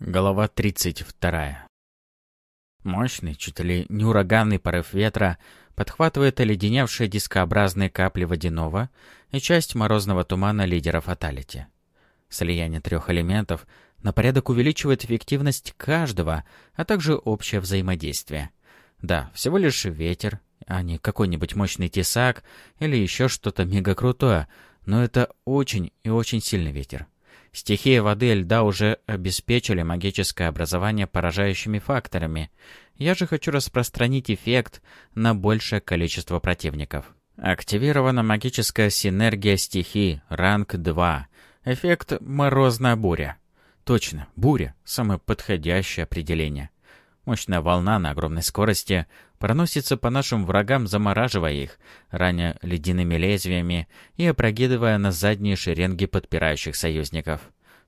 Голова 32. Мощный, чуть ли не ураганный порыв ветра подхватывает оледеневшие дискообразные капли водяного и часть морозного тумана лидера фаталити. Слияние трех элементов на порядок увеличивает эффективность каждого, а также общее взаимодействие. Да, всего лишь ветер, а не какой-нибудь мощный тесак или еще что-то мегакрутое, но это очень и очень сильный ветер. Стихия воды и льда уже обеспечили магическое образование поражающими факторами. Я же хочу распространить эффект на большее количество противников. Активирована магическая синергия стихий, ранг 2. Эффект «Морозная буря». Точно, буря – самое подходящее определение. Мощная волна на огромной скорости проносится по нашим врагам, замораживая их, раня ледяными лезвиями и опрогидывая на задние шеренги подпирающих союзников.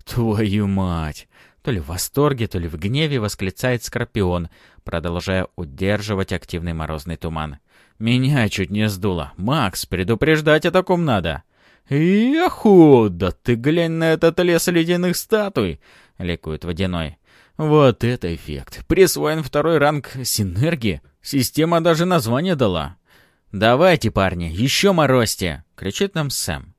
«Твою мать!» То ли в восторге, то ли в гневе восклицает Скорпион, продолжая удерживать активный морозный туман. «Меня чуть не сдуло. Макс, предупреждать о таком надо!» «Яху! Да ты глянь на этот лес ледяных статуй!» — ликует Водяной. «Вот это эффект! Присвоен второй ранг синергии!» Система даже название дала. «Давайте, парни, еще морозьте!» — кричит нам Сэм.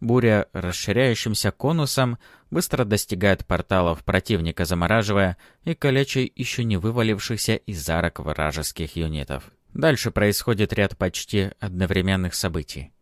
Буря расширяющимся конусом быстро достигает порталов противника, замораживая и калеча еще не вывалившихся из арок вражеских юнитов. Дальше происходит ряд почти одновременных событий.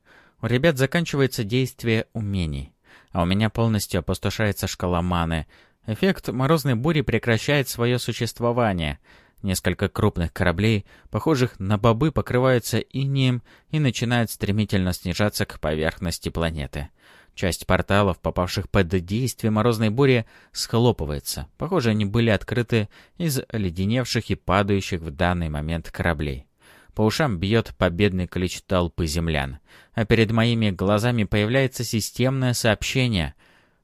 У ребят заканчивается действие умений, а у меня полностью опустошается шкала маны. Эффект морозной бури прекращает свое существование — Несколько крупных кораблей, похожих на бобы, покрываются инеем и начинают стремительно снижаться к поверхности планеты. Часть порталов, попавших под действие морозной бури, схлопывается. Похоже, они были открыты из оледеневших и падающих в данный момент кораблей. По ушам бьет победный клич толпы землян. А перед моими глазами появляется системное сообщение.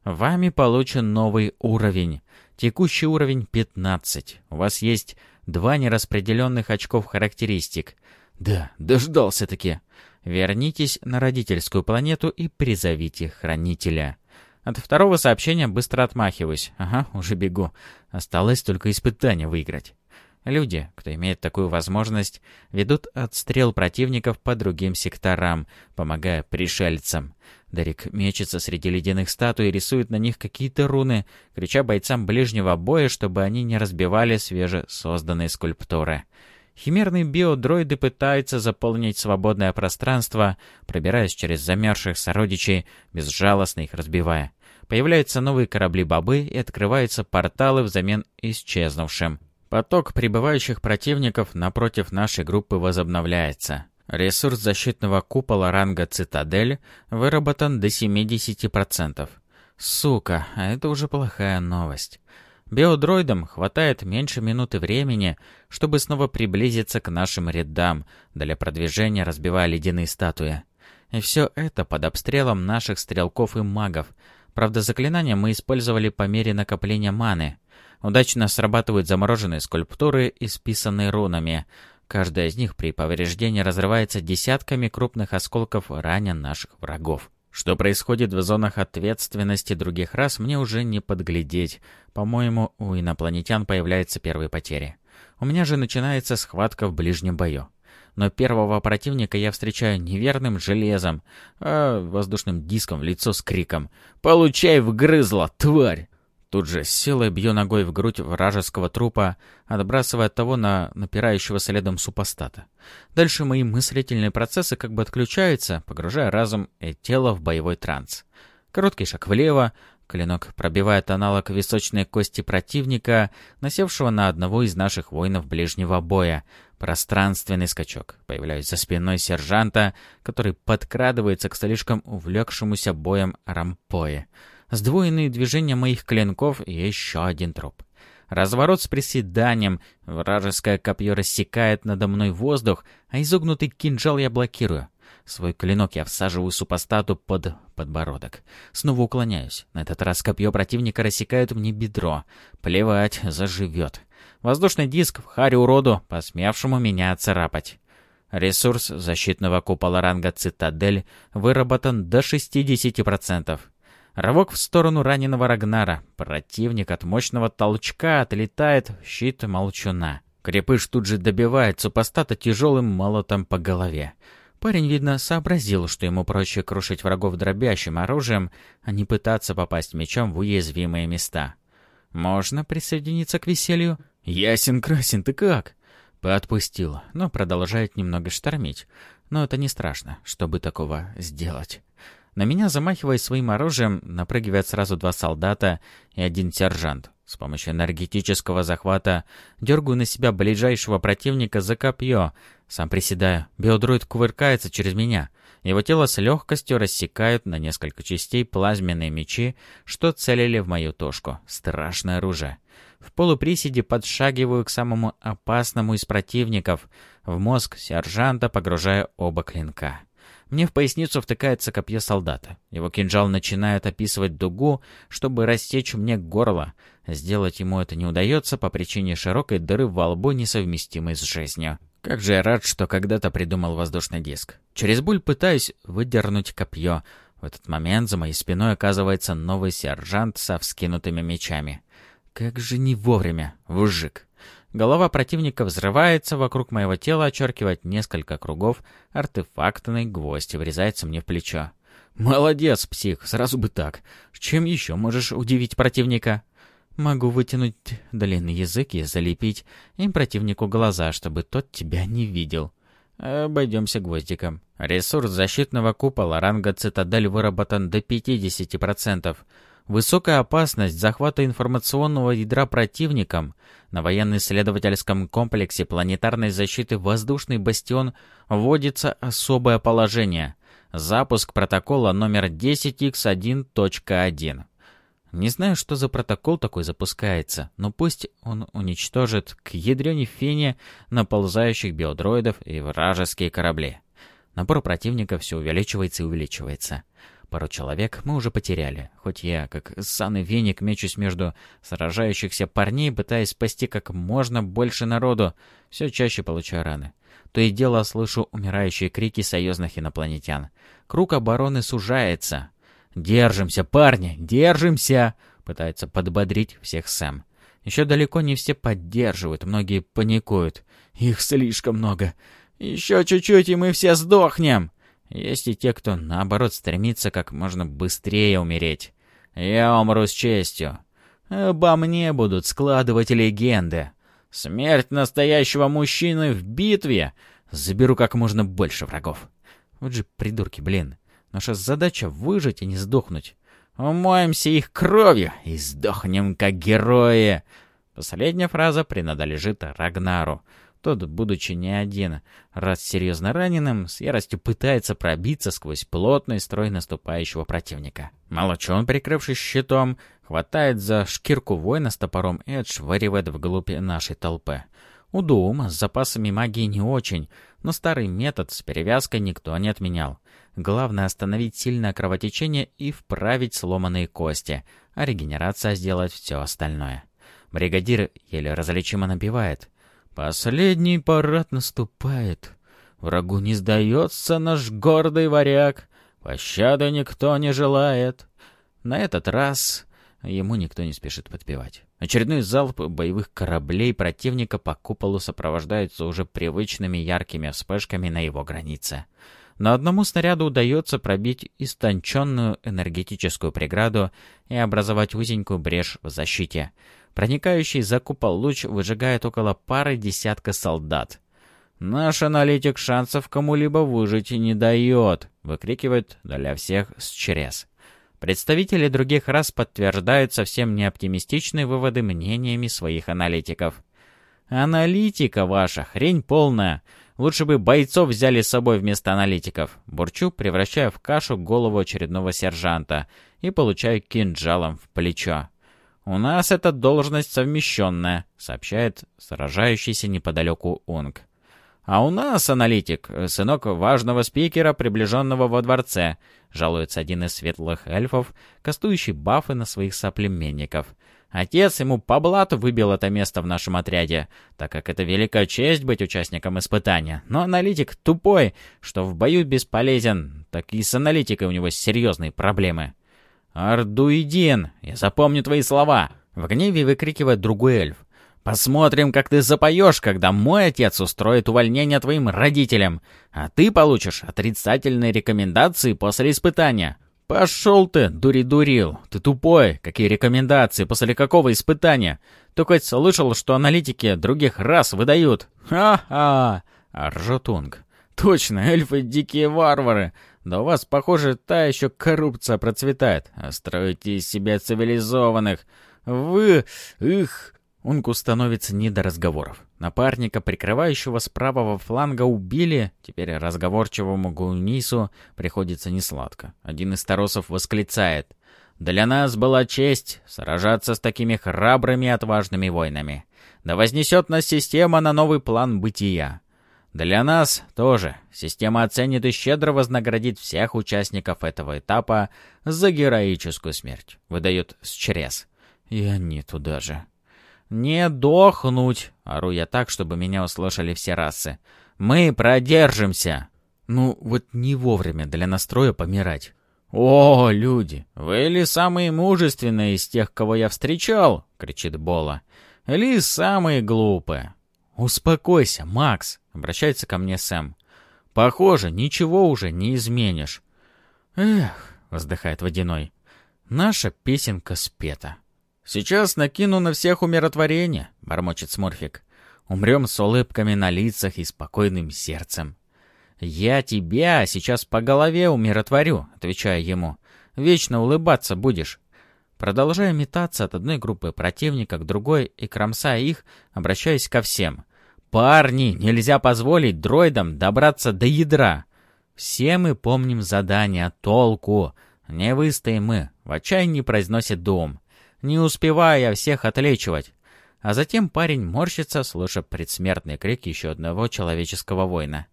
Вами получен новый уровень. Текущий уровень 15. У вас есть Два нераспределенных очков характеристик. Да, дождался-таки. Вернитесь на родительскую планету и призовите хранителя. От второго сообщения быстро отмахиваюсь. Ага, уже бегу. Осталось только испытание выиграть. Люди, кто имеет такую возможность, ведут отстрел противников по другим секторам, помогая пришельцам. Дарик мечется среди ледяных статуй и рисует на них какие-то руны, крича бойцам ближнего боя, чтобы они не разбивали свежесозданные скульптуры. Химерные биодроиды пытаются заполнить свободное пространство, пробираясь через замерзших сородичей, безжалостно их разбивая. Появляются новые корабли-бобы и открываются порталы взамен исчезнувшим. Поток прибывающих противников напротив нашей группы возобновляется. Ресурс защитного купола ранга «Цитадель» выработан до 70%. Сука, а это уже плохая новость. Биодроидам хватает меньше минуты времени, чтобы снова приблизиться к нашим рядам, для продвижения разбивая ледяные статуи. И все это под обстрелом наших стрелков и магов. Правда, заклинания мы использовали по мере накопления маны. Удачно срабатывают замороженные скульптуры, исписанные рунами, Каждая из них при повреждении разрывается десятками крупных осколков, раня наших врагов. Что происходит в зонах ответственности других рас, мне уже не подглядеть. По-моему, у инопланетян появляются первые потери. У меня же начинается схватка в ближнем бою. Но первого противника я встречаю неверным железом, а воздушным диском в лицо с криком «Получай, вгрызла, тварь!» Тут же силой бью ногой в грудь вражеского трупа, отбрасывая того на напирающего следом супостата. Дальше мои мыслительные процессы как бы отключаются, погружая разум и тело в боевой транс. Короткий шаг влево, клинок пробивает аналог височной кости противника, насевшего на одного из наших воинов ближнего боя. Пространственный скачок. Появляюсь за спиной сержанта, который подкрадывается к слишком увлекшемуся боем рампое сдвоенные движения моих клинков и еще один труп. Разворот с приседанием, вражеское копье рассекает надо мной воздух, а изогнутый кинжал я блокирую. Свой клинок я всаживаю супостату под подбородок. Снова уклоняюсь. На этот раз копье противника рассекает мне бедро. Плевать, заживет. Воздушный диск в харе уроду, посмевшему меня царапать. Ресурс защитного купола ранга «Цитадель» выработан до 60%. Рывок в сторону раненого Рагнара. Противник от мощного толчка отлетает в щит молчуна. Крепыш тут же добивает супостата тяжелым молотом по голове. Парень, видно, сообразил, что ему проще крушить врагов дробящим оружием, а не пытаться попасть мечом в уязвимые места. «Можно присоединиться к веселью?» «Ясен-красен, ты как?» Поотпустил, но продолжает немного штормить. Но это не страшно, чтобы такого сделать. На меня, замахиваясь своим оружием, напрыгивают сразу два солдата и один сержант. С помощью энергетического захвата дергаю на себя ближайшего противника за копье. Сам приседаю. Биодроид кувыркается через меня. Его тело с легкостью рассекают на несколько частей плазменные мечи, что целили в мою тушку. Страшное оружие. В полуприседе подшагиваю к самому опасному из противников, в мозг сержанта погружая оба клинка. Мне в поясницу втыкается копье солдата. Его кинжал начинает описывать дугу, чтобы растечь мне горло. Сделать ему это не удается по причине широкой дыры во лбу, несовместимой с жизнью. Как же я рад, что когда-то придумал воздушный диск. Через боль пытаюсь выдернуть копье. В этот момент за моей спиной оказывается новый сержант со вскинутыми мечами. Как же не вовремя, вужик. Голова противника взрывается, вокруг моего тела очеркивает несколько кругов, артефактный гвоздь врезается мне в плечо. «Молодец, псих, сразу бы так. Чем еще можешь удивить противника?» «Могу вытянуть длинный язык и залепить им противнику глаза, чтобы тот тебя не видел». Обойдемся гвоздиком. Ресурс защитного купола ранга «Цитадель» выработан до 50%. Высокая опасность захвата информационного ядра противником на военно-исследовательском комплексе планетарной защиты «Воздушный бастион» вводится особое положение. Запуск протокола номер 10x1.1. Не знаю, что за протокол такой запускается, но пусть он уничтожит к ядрене фене наползающих биодроидов и вражеские корабли. Напор противника все увеличивается и увеличивается. Пару человек мы уже потеряли, хоть я, как санный веник, мечусь между сражающихся парней, пытаясь спасти как можно больше народу, все чаще получаю раны. То и дело слышу умирающие крики союзных инопланетян. Круг обороны сужается. «Держимся, парни, держимся!» Пытается подбодрить всех Сэм. Еще далеко не все поддерживают, многие паникуют. Их слишком много. Еще чуть-чуть, и мы все сдохнем. Есть и те, кто, наоборот, стремится как можно быстрее умереть. Я умру с честью. Обо мне будут складывать легенды. Смерть настоящего мужчины в битве. Заберу как можно больше врагов. Вот же придурки, блин. Наша задача — выжить и не сдохнуть. Умоемся их кровью и сдохнем как герои. Последняя фраза принадлежит Рагнару. Тот, будучи не один раз серьезно раненым, с яростью пытается пробиться сквозь плотный строй наступающего противника. Молочон, прикрывшись щитом, хватает за шкирку воина с топором и отшвыривает вглубь нашей толпы. У Дума с запасами магии не очень, но старый метод с перевязкой никто не отменял. Главное остановить сильное кровотечение и вправить сломанные кости, а регенерация сделать все остальное. Бригадир еле различимо напевает. Последний парад наступает. Врагу не сдается наш гордый варяг. Пощады никто не желает. На этот раз ему никто не спешит подпевать. Очередной залп боевых кораблей противника по куполу сопровождается уже привычными яркими вспышками на его границе. Но одному снаряду удается пробить истонченную энергетическую преграду и образовать узенькую брешь в защите — Проникающий за купол луч выжигает около пары десятка солдат. «Наш аналитик шансов кому-либо выжить не дает», — выкрикивает для всех с чрез. Представители других рас подтверждают совсем неоптимистичные выводы мнениями своих аналитиков. «Аналитика ваша, хрень полная. Лучше бы бойцов взяли с собой вместо аналитиков». Бурчу, превращая в кашу голову очередного сержанта и получаю кинжалом в плечо. «У нас эта должность совмещенная», — сообщает сражающийся неподалеку Унг. «А у нас аналитик, сынок важного спикера, приближенного во дворце», — жалуется один из светлых эльфов, кастующий бафы на своих соплеменников. «Отец ему по блату выбил это место в нашем отряде, так как это великая честь быть участником испытания. Но аналитик тупой, что в бою бесполезен, так и с аналитикой у него серьезные проблемы». «Ардуидин, я запомню твои слова!» В гневе выкрикивает другой эльф. «Посмотрим, как ты запоешь, когда мой отец устроит увольнение твоим родителям, а ты получишь отрицательные рекомендации после испытания». «Пошел ты, дури-дурил! Ты тупой! Какие рекомендации? После какого испытания? Ты хоть слышал, что аналитики других рас выдают?» «Ха-ха!» — ржет Унг. «Точно, эльфы — дикие варвары! Да у вас, похоже, та еще коррупция процветает. А из себя цивилизованных. Вы... их...» Унку становится не до разговоров. Напарника, прикрывающего с правого фланга, убили. Теперь разговорчивому Гунису приходится несладко. Один из таросов восклицает. «Для нас была честь сражаться с такими храбрыми и отважными воинами. Да вознесет нас система на новый план бытия. Для нас тоже. Система оценит и щедро вознаградит всех участников этого этапа за героическую смерть», — выдает Счрез. И они туда же. «Не дохнуть!» — ору я так, чтобы меня услышали все расы. «Мы продержимся!» Ну, вот не вовремя для настроя помирать. «О, люди, вы ли самые мужественные из тех, кого я встречал?» — кричит Бола. «Или самые глупые?» «Успокойся, Макс!» — обращается ко мне Сэм. «Похоже, ничего уже не изменишь». «Эх!» — вздыхает Водяной. «Наша песенка спета». «Сейчас накину на всех умиротворение», — бормочет Смурфик. «Умрем с улыбками на лицах и спокойным сердцем». «Я тебя сейчас по голове умиротворю», — отвечаю ему. «Вечно улыбаться будешь». Продолжая метаться от одной группы противника к другой и кромсая их, обращаюсь ко всем. «Парни, нельзя позволить дроидам добраться до ядра!» «Все мы помним задание, толку!» «Не выстоим мы!» — в отчаянии произносит Дом не успевая всех отлечивать. А затем парень морщится, слыша предсмертный крик еще одного человеческого воина.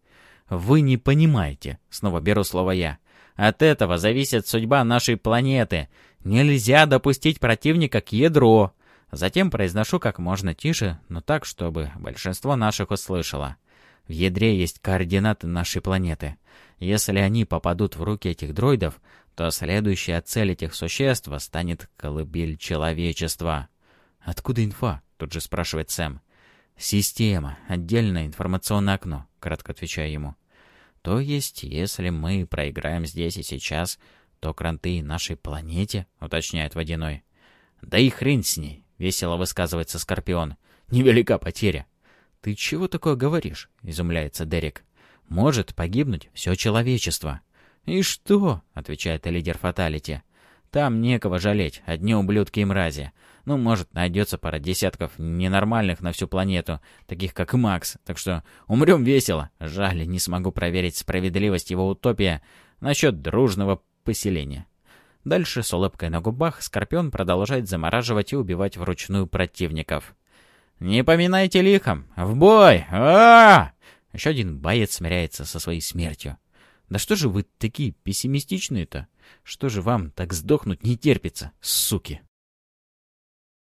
«Вы не понимаете», — снова беру слово я. «От этого зависит судьба нашей планеты. Нельзя допустить противника к ядру». Затем произношу как можно тише, но так, чтобы большинство наших услышало. В ядре есть координаты нашей планеты. Если они попадут в руки этих дроидов, то следующая цель этих существ станет колыбель человечества. «Откуда инфа?» — тут же спрашивает Сэм. «Система. Отдельное информационное окно», — кратко отвечаю ему. «То есть, если мы проиграем здесь и сейчас, то кранты нашей планете?» — уточняет Водяной. «Да и хрень с ней!» — весело высказывается Скорпион. «Невелика потеря». «Ты чего такое говоришь?» — изумляется Дерек. «Может погибнуть все человечество». «И что?» — отвечает лидер Фаталити. «Там некого жалеть, одни ублюдки и мрази. Ну, может, найдется пара десятков ненормальных на всю планету, таких как Макс, так что умрем весело. Жаль, не смогу проверить справедливость его утопия насчет дружного поселения». Дальше с улыбкой на губах Скорпион продолжает замораживать и убивать вручную противников. «Не поминайте лихом! В бой! а, -а, -а Еще один боец смиряется со своей смертью. Да что же вы такие пессимистичные-то? Что же вам так сдохнуть не терпится, суки?